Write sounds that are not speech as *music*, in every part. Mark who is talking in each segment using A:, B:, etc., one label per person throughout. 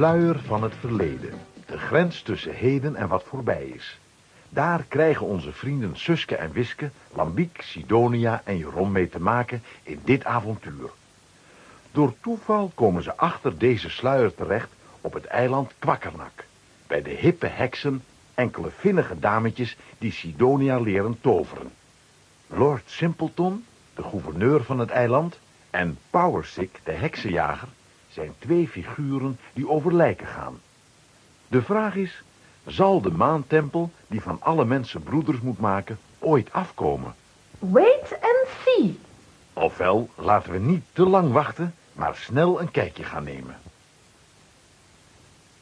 A: Sluier van het verleden. De grens tussen heden en wat voorbij is. Daar krijgen onze vrienden Suske en Wiske, Lambiek, Sidonia en Jeroen mee te maken in dit avontuur. Door toeval komen ze achter deze sluier terecht op het eiland Kwakkernak. Bij de hippe heksen, enkele vinnige dametjes die Sidonia leren toveren. Lord Simpleton, de gouverneur van het eiland, en Powersick, de heksenjager, zijn twee figuren die over lijken gaan. De vraag is, zal de maantempel, die van alle mensen broeders moet maken, ooit afkomen?
B: Wait and see.
A: Ofwel, laten we niet te lang wachten, maar snel een kijkje gaan nemen.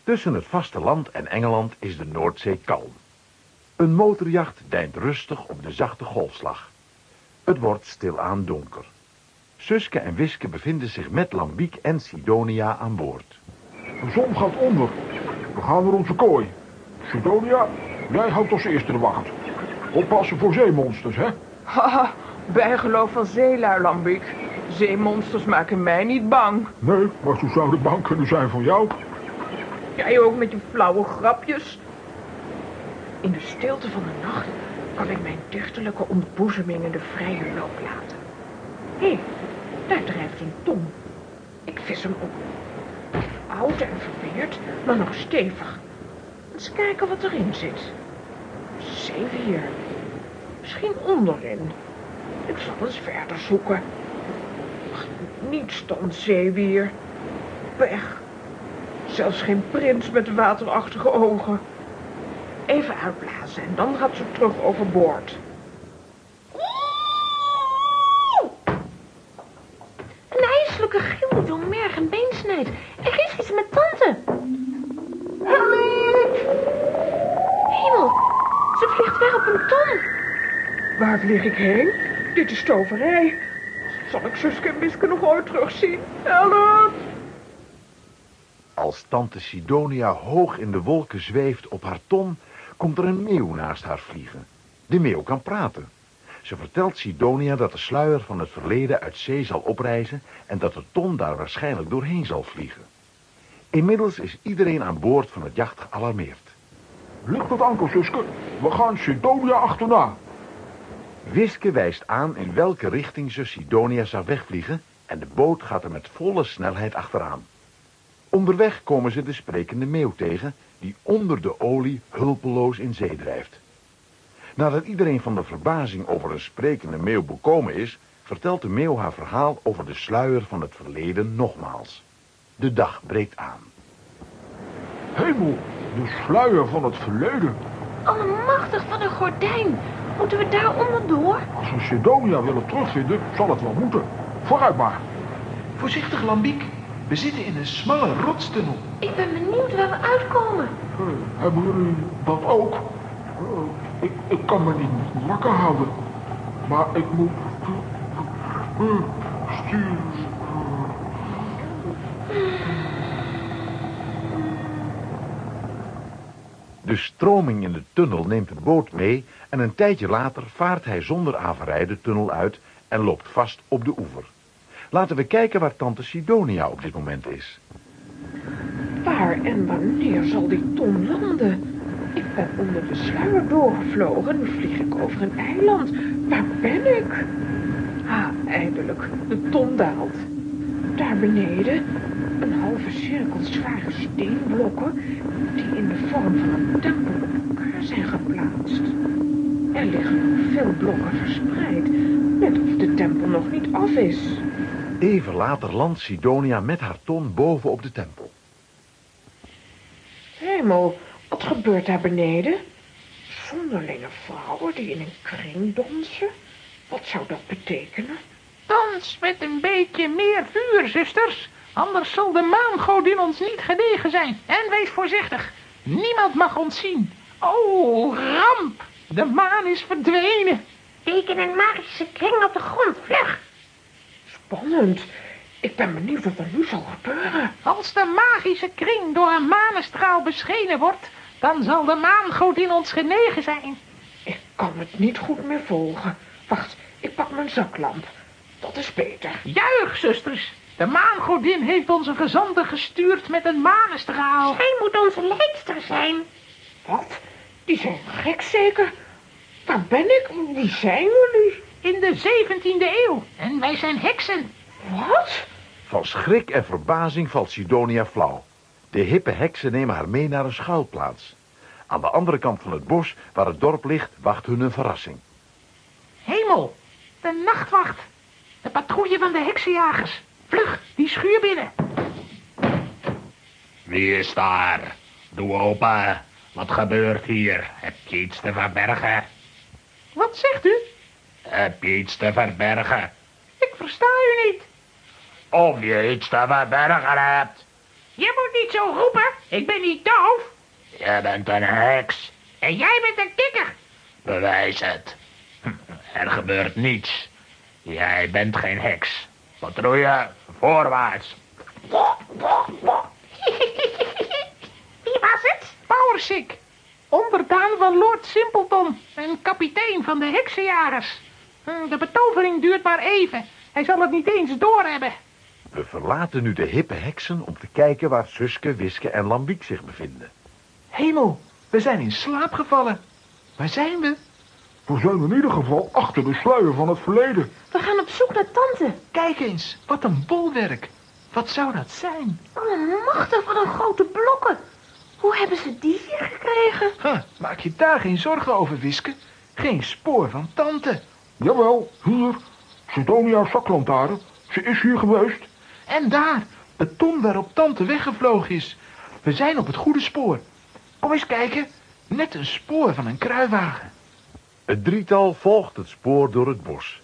A: Tussen het vasteland en Engeland is de Noordzee kalm. Een motorjacht deint rustig op de zachte golfslag. Het wordt stilaan donker. Suske en Wiske bevinden zich met Lambiek en Sidonia aan boord.
C: De zon gaat onder. We gaan naar onze kooi. Sidonia, jij houdt als eerste de wacht. Oppassen voor zeemonsters, hè?
D: Haha, bijgeloof van zeelui, Lambiek. Zeemonsters maken mij niet bang.
C: Nee, maar ze zouden bang kunnen zijn van jou.
D: Jij ook met je flauwe grapjes. In de stilte van de nacht kan ik mijn dichterlijke ontboezemingen de vrije loop laten. Hé, daar drijft een ton. Ik vis hem op. Oud en verweerd, maar nog stevig. Eens kijken wat erin zit. Zeewier. Misschien onderin. Ik zal eens verder zoeken. Ach, niets dan zeewier. Weg. Zelfs geen prins met waterachtige ogen. Even uitblazen en dan gaat ze terug overboord. Vlieg ik heen? Dit is toverij. Zal ik Suske en Wiske nog ooit terugzien? Help!
A: Als tante Sidonia hoog in de wolken zweeft op haar ton, komt er een meeuw naast haar vliegen. De meeuw kan praten. Ze vertelt Sidonia dat de sluier van het verleden uit zee zal oprijzen en dat de ton daar waarschijnlijk doorheen zal vliegen. Inmiddels is iedereen aan boord van het jacht gealarmeerd.
C: Ligt het anker, Suske? We gaan Sidonia achterna.
A: Wiske wijst aan in welke richting ze Sidonia zou wegvliegen en de boot gaat er met volle snelheid achteraan. Onderweg komen ze de sprekende meeuw tegen, die onder de olie hulpeloos in zee drijft. Nadat iedereen van de verbazing over een sprekende meeuw bekomen is, vertelt de meeuw haar verhaal over de sluier van het verleden nogmaals. De dag breekt aan.
C: Hemel, de sluier van het verleden.
B: Allemachtig van een gordijn. Moeten we daar onderdoor?
C: Als we Sidonia willen terugvinden, zal het wel moeten. Vooruit maar.
E: Voorzichtig, Lambiek. We zitten in een smalle rotstunnel.
B: Ik ben benieuwd waar we uitkomen.
C: Eh, hebben jullie dat ook? Eh, ik, ik kan me niet wakker houden. Maar ik moet... sturen.
A: De stroming in de tunnel neemt de boot mee en een tijdje later vaart hij zonder averij de tunnel uit en loopt vast op de oever. Laten we kijken waar tante Sidonia op dit moment is.
D: Waar en wanneer zal die ton landen? Ik ben onder de sluier doorgevlogen. Nu vlieg ik over een eiland. Waar ben ik? Ah, eindelijk. De ton daalt. Daar beneden een halve cirkel zware steenblokken die in de vorm van een tempel zijn geplaatst. Er liggen nog veel blokken verspreid, net of de tempel nog niet af is.
A: Even later landt Sidonia met haar ton boven op de tempel.
D: Hemel, wat gebeurt daar beneden? Zonderlinge vrouwen die in een kring dansen? Wat zou dat betekenen?
F: Dans met een beetje meer vuur, zusters. Anders zal de maangodin ons niet gedegen zijn. En wees voorzichtig. Niemand mag ons zien. Oh, ramp. De maan is verdwenen.
B: Teken een magische kring op de grond, vlug.
D: Spannend. Ik ben benieuwd wat er nu zal gebeuren.
F: Als de magische kring door een manestraal beschenen wordt... dan zal de maangodin ons genegen zijn.
D: Ik kan het niet goed meer volgen. Wacht, ik pak mijn zaklamp. Dat is beter.
F: Juich, zusters. De maangodin heeft onze gezanten gestuurd met een manestraal.
B: Zij moet onze leidster zijn.
D: Wat? Die zijn gek zeker? Waar ben ik? Wie zijn jullie?
F: In de 17e eeuw. En wij zijn heksen.
D: Wat?
A: Van schrik en verbazing valt Sidonia flauw. De hippe heksen nemen haar mee naar een schuilplaats. Aan de andere kant van het bos, waar het dorp ligt, wacht hun een verrassing.
F: Hemel, de nachtwacht. De patrouille van de heksenjagers. Vlug, die schuur binnen.
G: Wie is daar? Doe open. Wat gebeurt hier? Heb je iets te verbergen?
F: Wat zegt u?
G: Heb je iets te verbergen?
F: Ik versta u niet.
G: Of je iets te verbergen hebt?
F: Je moet niet zo roepen. Ik ben niet doof.
G: Je bent een heks.
F: En jij bent een kikker.
G: Bewijs het. *laughs* Er gebeurt niets. Jij bent geen heks. Patrouille, voorwaarts. *laughs*
B: Wie was het?
F: Powersick. Onderdaan van Lord Simpleton. En kapitein van de heksenjagers. Hm, De betovering duurt maar even. Hij zal het niet eens doorhebben.
A: We verlaten nu de hippe heksen om te kijken waar Suske, Wiske en Lambiek zich bevinden.
E: Hemel, we zijn in slaap gevallen. Waar zijn we?
C: We zijn in ieder geval achter de sluier van het verleden.
B: We gaan op zoek naar tante.
E: Kijk eens, wat een bolwerk. Wat zou dat zijn?
B: Allemachtig, wat een grote blokken. Hoe hebben ze die hier gekregen?
E: Huh, maak je daar geen zorgen over, Wiske. Geen spoor van tante.
C: Jawel, hier. Sidonia's zaklantaarn. Ze is hier geweest.
E: En daar, het ton waarop tante weggevlogen is. We zijn op het goede spoor. Kom eens kijken. Net een spoor van een kruiwagen.
A: Het drietal volgt het spoor door het bos.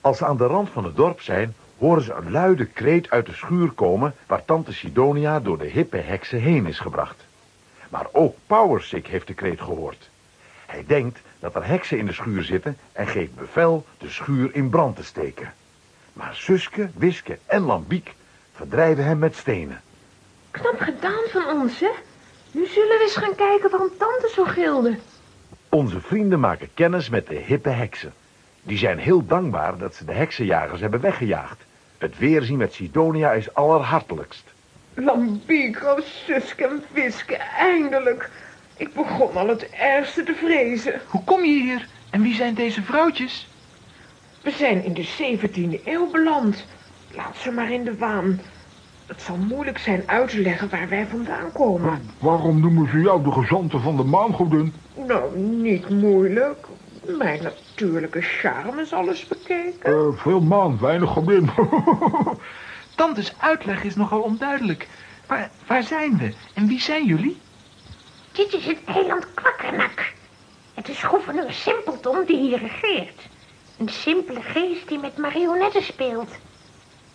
A: Als ze aan de rand van het dorp zijn, horen ze een luide kreet uit de schuur komen... waar tante Sidonia door de hippe heksen heen is gebracht. Maar ook Powersick heeft de kreet gehoord. Hij denkt dat er heksen in de schuur zitten... en geeft bevel de schuur in brand te steken. Maar Suske, Wiske en Lambiek verdrijven hem met stenen.
B: Knap gedaan van ons, hè? Nu zullen we eens gaan kijken waarom tante zo gilde.
A: Onze vrienden maken kennis met de hippe heksen. Die zijn heel dankbaar dat ze de heksenjagers hebben weggejaagd. Het weerzien met Sidonia is allerhartelijkst.
D: Lambiek, oh Suske en Wiske, eindelijk. Ik begon al het ergste te vrezen.
E: Hoe kom je hier? En wie zijn deze vrouwtjes?
D: We zijn in de 17e eeuw beland. Laat ze maar in de waan. Het zal moeilijk zijn uit te leggen waar wij vandaan komen.
C: Waarom noemen ze jou de gezanten van de maangodin?
D: Nou, niet moeilijk. Mijn natuurlijke charme is alles bekeken.
C: Eh, veel maan, weinig godin. *laughs*
E: Tantes uitleg is nogal onduidelijk. Waar, waar zijn we? En wie zijn jullie?
B: Dit is het eiland Kwakkernak. Het is gouverneur Simpleton die hier regeert. Een simpele geest die met marionetten speelt.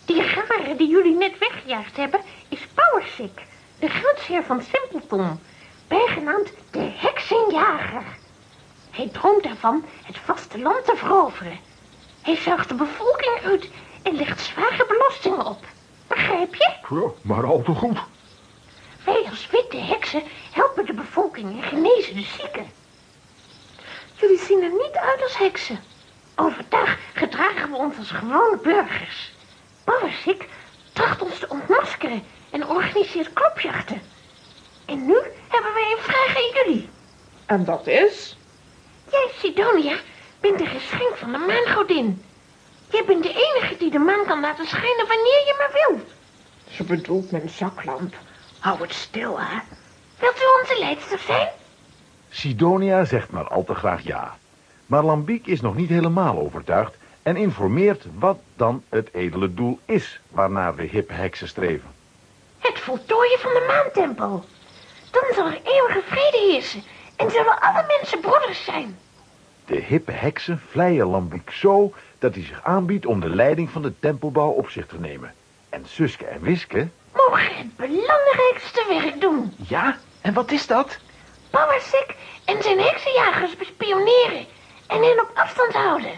B: Die garen die jullie net weggejaagd hebben is Powersick, de gunsheer van Simpleton, bijgenaamd de heksenjager. Hij droomt ervan het vasteland te veroveren. Hij zuigt de bevolking uit en legt zware belastingen op. Begrijp je?
C: ja, maar al te goed.
B: Wij als witte heksen helpen de bevolking en genezen de zieken. Jullie zien er niet uit als heksen. Overdag gedragen we ons als gewone burgers. Powersick tracht ons te ontmaskeren en organiseert klopjachten. En nu hebben wij een vraag aan jullie.
D: En dat is?
B: Jij, Sidonia, bent een geschenk van de maangodin. Jij bent de enige die de maan kan laten schijnen wanneer je maar wil.
D: Ze bedoelt mijn zaklamp. Hou het stil, hè.
B: Wilt u onze leidster zijn?
A: Sidonia zegt maar al te graag ja. Maar Lambiek is nog niet helemaal overtuigd en informeert wat dan het edele doel is waarnaar de hippe heksen streven.
B: Het voltooien van de maantempel. Dan zal er eeuwige vrede heersen en zullen alle mensen broeders zijn.
A: De hippe heksen vleien Lambiek zo dat hij zich aanbiedt om de leiding van de tempelbouw op zich te nemen. En Suske en Wiske,
B: Mogen het belangrijkste werk doen.
E: Ja, en wat is dat?
B: Powersick en zijn heksenjagers bespioneren en hen op afstand houden.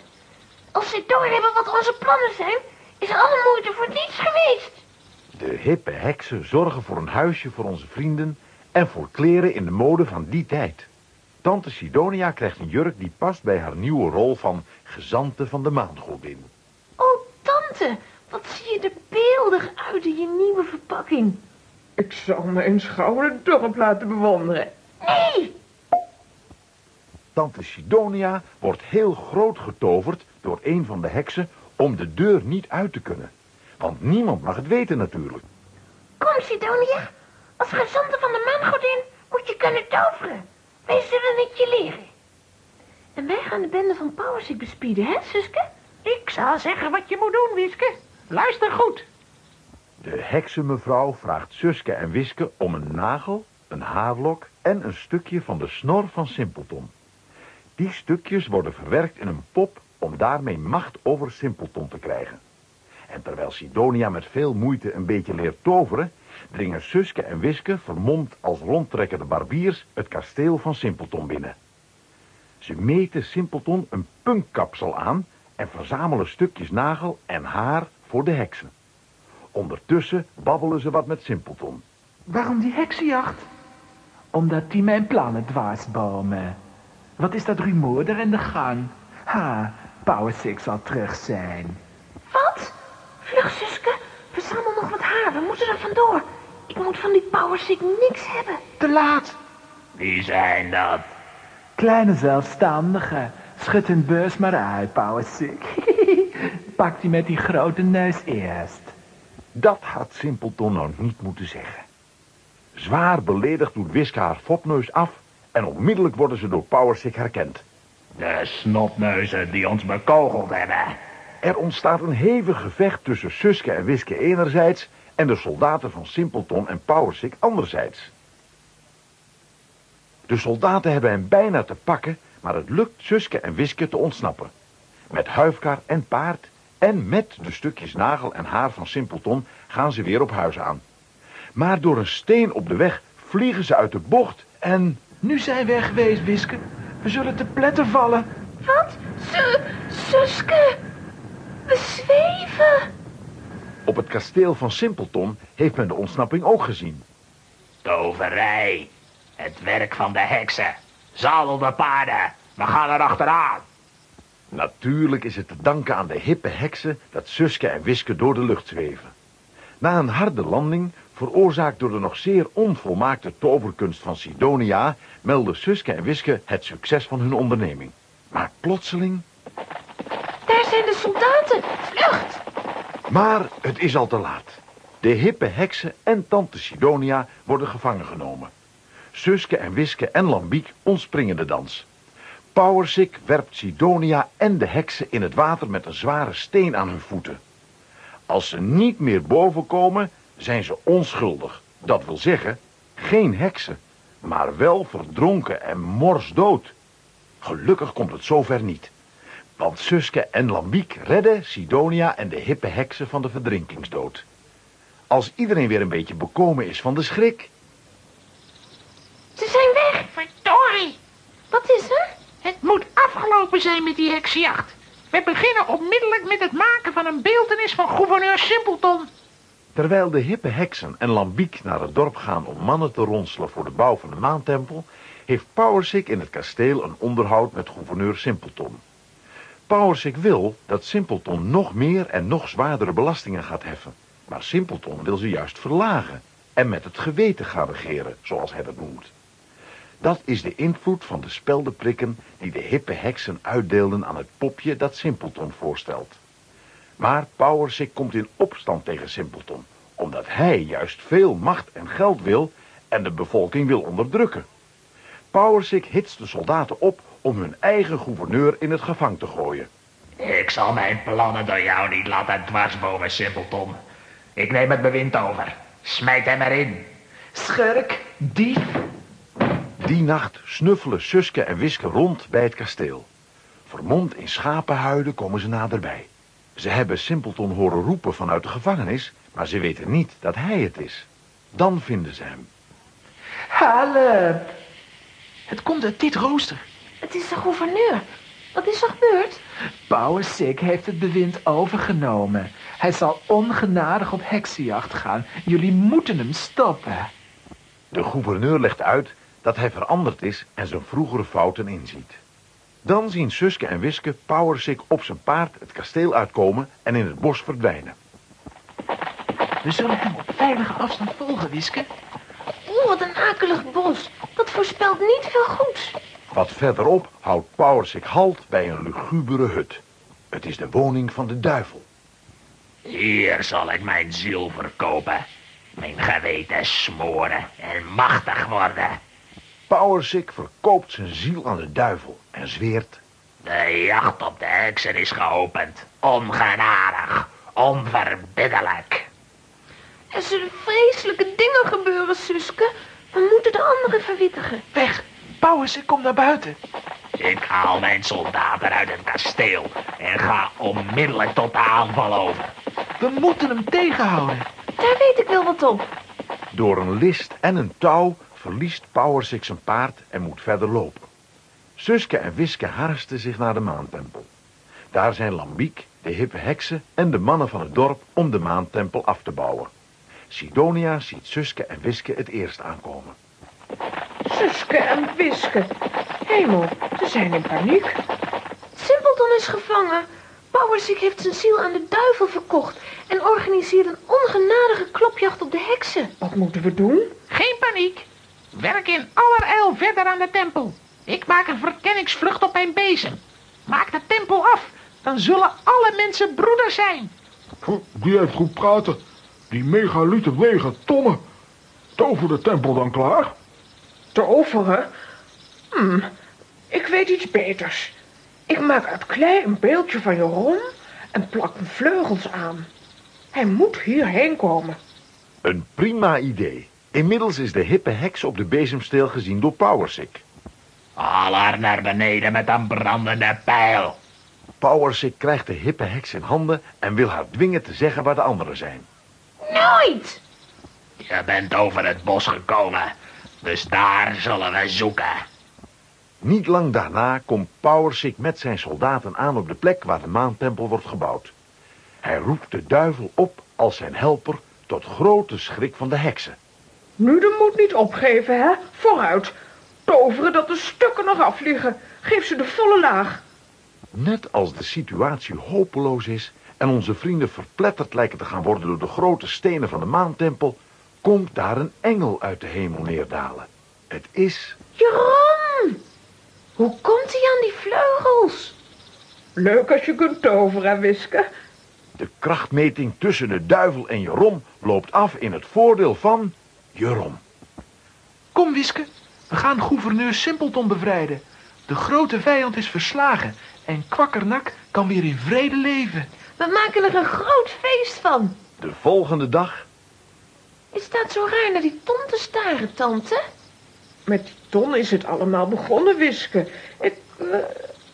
B: Als ze doorhebben wat onze plannen zijn, is alle moeite voor niets geweest.
A: de hippe heksen zorgen voor een huisje voor onze vrienden en voor kleren in de mode van die tijd. Tante Sidonia krijgt een jurk die past bij haar nieuwe rol van gezante van de maangodin.
B: Oh, tante, wat zie je er beeldig uit in je nieuwe verpakking.
D: Ik zal me eens gauw het dorp laten bewonderen.
B: Nee,
A: Tante Sidonia wordt heel groot getoverd door een van de heksen om de deur niet uit te kunnen. Want niemand mag het weten natuurlijk.
B: kom Sidonia. Als gezante van de maangodin moet je kunnen toveren. Wij zullen het je leren. En wij gaan de bende van Powersik bespieden, hè, Suske?
F: Ik zal zeggen wat je moet doen, Wiske. Luister goed.
A: De heksenmevrouw vraagt Suske en Wiske om een nagel, een haarlok en een stukje van de snor van Simpleton. Die stukjes worden verwerkt in een pop om daarmee macht over Simpleton te krijgen. En terwijl Sidonia met veel moeite een beetje leert toveren, dringen Suske en Wiske, vermomd als rondtrekkende barbiers, het kasteel van Simpleton binnen. Ze meten Simpleton een punkkapsel aan en verzamelen stukjes nagel en haar voor de heksen. Ondertussen babbelen ze wat met Simpleton.
E: Waarom die heksenjacht? Omdat die mijn plannen dwarsbomen. Wat is dat rumoer daar in de gang? Ha, Power Six zal terug zijn.
B: Wat? Vlug, Suske. Verzamel nog wat haar. We moeten er vandoor. Ik moet van die Powersik niks hebben.
E: Te laat.
G: Wie zijn dat?
E: Kleine zelfstandige. Schud hun beurs maar uit, Power Six. *laughs* Pak die met die grote neus eerst.
A: Dat had Simpleton nou niet moeten zeggen. Zwaar beledigd doet Wiske haar fopneus af en onmiddellijk worden ze door Powersik herkend.
G: De snotneuzen die ons bekogeld hebben.
A: Er ontstaat een hevig gevecht tussen Suske en Wiske enerzijds en de soldaten van Simpleton en Powersik anderzijds. De soldaten hebben hem bijna te pakken, maar het lukt Suske en Wiske te ontsnappen. Met huifkar en paard en met de stukjes nagel en haar van Simpleton gaan ze weer op huis aan. Maar door een steen op de weg vliegen ze uit de bocht en...
E: Nu zijn we er geweest, Wiske. We zullen te pletten vallen.
B: Wat? Su Suske. We zweven.
A: Op het kasteel van Simpleton heeft men de ontsnapping ook gezien.
G: Toverij. Het werk van de heksen. Zadel de paarden. We gaan er achteraan.
A: Natuurlijk is het te danken aan de hippe heksen dat Suske en Wiske door de lucht zweven. Na een harde landing, veroorzaakt door de nog zeer onvolmaakte toverkunst van Sidonia, melden Suske en Wiske het succes van hun onderneming. Maar plotseling...
B: Daar zijn de soldaten. Vlucht.
A: Maar het is al te laat. De hippe heksen en tante Sidonia worden gevangen genomen. Suske en Wiske en Lambiek ontspringen de dans. Powersik werpt Sidonia en de heksen in het water met een zware steen aan hun voeten. Als ze niet meer boven komen, zijn ze onschuldig. Dat wil zeggen, geen heksen, maar wel verdronken en morsdood. Gelukkig komt het zover niet. Want Suske en Lambiek redden Sidonia en de hippe heksen van de verdrinkingsdood. Als iedereen weer een beetje bekomen is van de schrik...
B: Ze zijn weg.
F: Verdorie.
B: Wat is er?
F: Het moet afgelopen zijn met die heksenjacht. We beginnen onmiddellijk met het maken van een beeltenis van gouverneur Simpleton.
A: Terwijl de hippe heksen en Lambiek naar het dorp gaan om mannen te ronselen voor de bouw van de maantempel, heeft Powersik in het kasteel een onderhoud met gouverneur Simpleton. Powersik wil dat Simpleton nog meer en nog zwaardere belastingen gaat heffen. Maar Simpleton wil ze juist verlagen en met het geweten gaan regeren, zoals hij dat noemt. Dat is de invloed van de speldenprikken die de hippe heksen uitdeelden aan het popje dat Simpleton voorstelt. Maar Powersik komt in opstand tegen Simpleton, omdat hij juist veel macht en geld wil en de bevolking wil onderdrukken. Powersik hitst de soldaten op om hun eigen gouverneur in het gevang te gooien.
G: Ik zal mijn plannen door jou niet laten dwarsbomen, Simpleton. Ik neem het bewind over. Smijt hem erin.
E: Schurk, dief.
A: Die nacht snuffelen Suske en Wiske rond bij het kasteel. Vermomd in schapenhuiden komen ze naderbij. Ze hebben Simpleton horen roepen vanuit de gevangenis, maar ze weten niet dat hij het is. Dan vinden ze hem.
E: Help. Het komt uit dit rooster.
B: Het is de gouverneur. Wat is er gebeurd?
E: Power Sick heeft het bewind overgenomen. Hij zal ongenadig op heksenjacht gaan. Jullie moeten hem stoppen.
A: De gouverneur legt uit dat hij veranderd is en zijn vroegere fouten inziet. Dan zien Suske en Wiske Powersik op zijn paard het kasteel uitkomen en in het bos verdwijnen.
E: We zullen hem op veilige afstand volgen, Wiske.
B: Oeh, wat een akelig bos. Dat voorspelt niet veel goeds.
A: Wat verderop houdt Power zich halt bij een lugubere hut. Het is de woning van de duivel.
G: Hier zal ik mijn ziel verkopen. Mijn geweten smoren en machtig worden.
A: Powersik verkoopt zijn ziel aan de duivel en zweert...
G: De jacht op de heksen is geopend. Ongenadig. Onverbiddelijk.
B: Er zullen vreselijke dingen gebeuren, Suske. We moeten de anderen verwittigen.
E: Weg! Pauwers, ik kom naar buiten.
G: Ik haal mijn soldaten uit het kasteel en ga onmiddellijk tot de aanval over.
E: We moeten hem tegenhouden.
B: Daar weet ik wel wat op.
A: Door een list en een touw verliest Powersik zijn paard en moet verder lopen. Suske en Wiske haasten zich naar de maantempel. Daar zijn Lambiek, de hippe heksen en de mannen van het dorp om de maantempel af te bouwen. Sidonia ziet Suske en Wiske het eerst aankomen.
D: Suske en Wiske. Hemel, ze zijn in paniek.
B: Simpleton is gevangen. Powersik heeft zijn ziel aan de duivel verkocht en organiseert een ongenadige klopjacht op de heksen.
D: Wat moeten we doen?
F: Geen paniek. Werk in allerijl verder aan de tempel. Ik maak een verkenningsvlucht op mijn bezem. Maak de tempel af. Dan zullen alle mensen broeders zijn.
C: Die heeft goed praten. Die megalieten wegen tonnen. Tover de tempel dan klaar?
D: Toveren? Hm, ik weet iets beters. Ik maak uit klei een beeldje van Jeroen en plak hem vleugels aan. Hij moet hierheen komen.
A: Een prima idee. Inmiddels is de hippe heks op de bezemsteel gezien door Powersik.
G: Haal haar naar beneden met een brandende pijl.
A: Powersik krijgt de hippe heks in handen en wil haar dwingen te zeggen waar de anderen zijn.
B: Nooit!
G: Je bent over het bos gekomen, dus daar zullen we zoeken.
A: Niet lang daarna komt Powersik met zijn soldaten aan op de plek waar de maantempel wordt gebouwd. Hij roept de duivel op als zijn helper tot grote schrik van de heksen.
D: Nu de moed niet opgeven, hè? Vooruit. Toveren dat de stukken nog afvliegen. Geef ze de volle laag.
A: Net als de situatie hopeloos is en onze vrienden verpletterd lijken te gaan worden door de grote stenen van de maantempel, komt daar een engel uit de hemel neerdalen. Het is
B: Jeroen! Hoe komt hij aan die vleugels?
D: Leuk als je kunt toveren, Wiske.
A: de krachtmeting tussen de duivel en Jerom loopt af in het voordeel van Jerom.
E: Kom, Wiske. We gaan gouverneur Simpleton bevrijden. De grote vijand is verslagen en Kwakkernak kan weer in vrede leven.
B: We maken er een groot feest van.
A: De volgende dag
B: Je staat zo raar naar die ton te staren, tante.
D: Met die ton is het allemaal begonnen, Wiske. Ik, eh,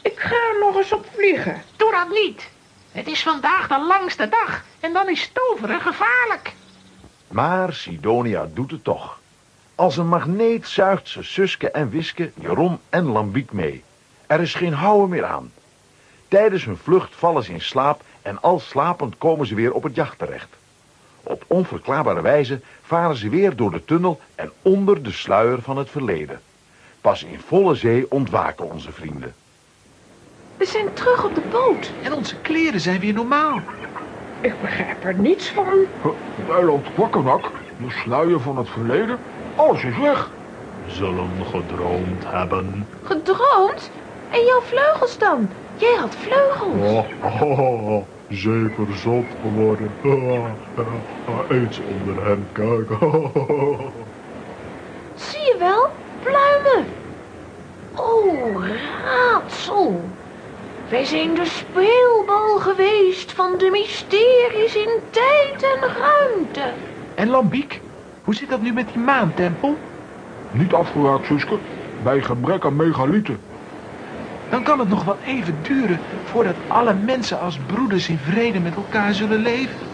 D: ik ga er nog eens op vliegen.
F: Doe dat niet. Het is vandaag de langste dag en dan is toveren gevaarlijk.
A: Maar Sidonia doet het toch. Als een magneet zuigt ze Suske en Wiske, Jeroen en Lambiek mee. Er is geen houden meer aan. Tijdens hun vlucht vallen ze in slaap en al slapend komen ze weer op het jacht terecht. Op onverklaarbare wijze varen ze weer door de tunnel en onder de sluier van het verleden. Pas in volle zee ontwaken onze vrienden.
B: We zijn terug op de boot.
E: En onze kleren zijn weer normaal.
D: Ik begrijp er niets van.
C: Het eiland Kwakkenak, de sluier van het verleden, alles is weg.
H: zullen gedroomd hebben.
B: Gedroomd? En jouw vleugels dan? Jij had vleugels.
H: Oh, oh, oh, oh, zeker zot geworden. Eens onder hem kijken.
B: Zie je wel? Pluimen. Oh, raadsel. Wij zijn de speelbal geweest van de mysteries in tijd en ruimte.
E: En Lambiek, hoe zit dat nu met die maantempel?
C: Niet afgeraakt, Suske. Bij gebrek aan megalieten.
E: Dan kan het nog wel even duren voordat alle mensen als broeders in vrede met elkaar zullen leven.